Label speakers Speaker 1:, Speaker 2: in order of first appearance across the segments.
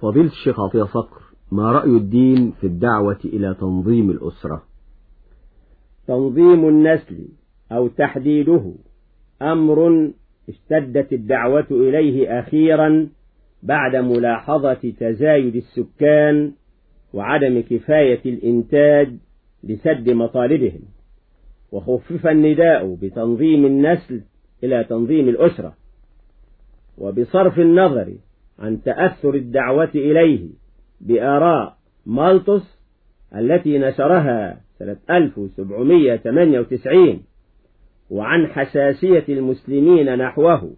Speaker 1: فضيلة الشيخ عطية صقر ما رأي الدين في الدعوة إلى تنظيم الأسرة؟
Speaker 2: تنظيم النسل أو تحديده أمر اشتدت الدعوة إليه أخيرا بعد ملاحظة تزايد السكان وعدم كفاية الإنتاج لسد مطالبهم. وخفف النداء بتنظيم النسل إلى تنظيم الأسرة. وبصرف النظر عن تأثر الدعوة إليه بآراء مالطس التي نشرها سنة 1798 وعن حساسية المسلمين نحوه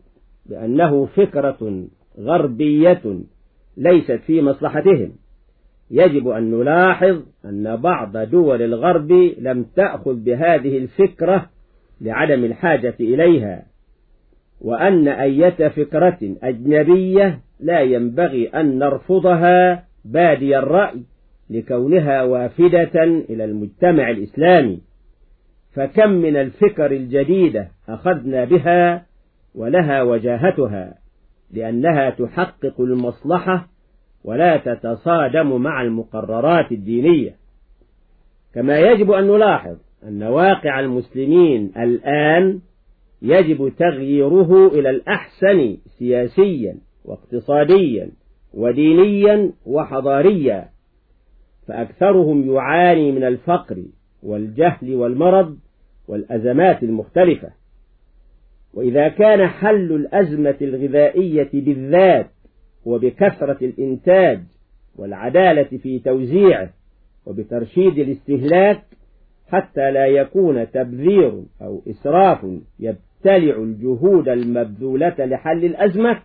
Speaker 2: بأنه فكرة غربية ليست في مصلحتهم. يجب أن نلاحظ أن بعض دول الغرب لم تأخذ بهذه الفكرة لعدم الحاجة إليها وأن أية فكرة أجنبية لا ينبغي أن نرفضها بادي الرأي لكونها وافدة إلى المجتمع الإسلامي. فكم من الفكر الجديدة أخذنا بها ولها وجاهتها لأنها تحقق المصلحة ولا تتصادم مع المقررات الدينية. كما يجب أن نلاحظ أن واقع المسلمين الآن يجب تغييره إلى الأحسن سياسيا واقتصاديا ودينيا وحضاريا فأكثرهم يعاني من الفقر والجهل والمرض والأزمات المختلفة. وإذا كان حل الأزمة الغذائية بالذات وبكثرة الإنتاج والعدالة في توزيعه وبترشيد الاستهلاك حتى لا يكون تبذير أو إسراف يبتلع الجهود المبذولة لحل الأزمة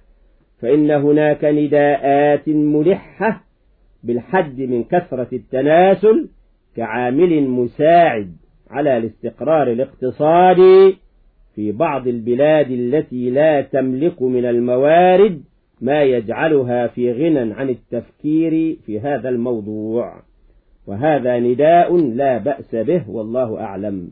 Speaker 2: فإن هناك نداءات ملحة بالحد من كثرة التناسل كعامل مساعد على الاستقرار الاقتصادي في بعض البلاد التي لا تملك من الموارد ما يجعلها في غنى عن التفكير في هذا الموضوع. وهذا نداء لا بأس به والله أعلم.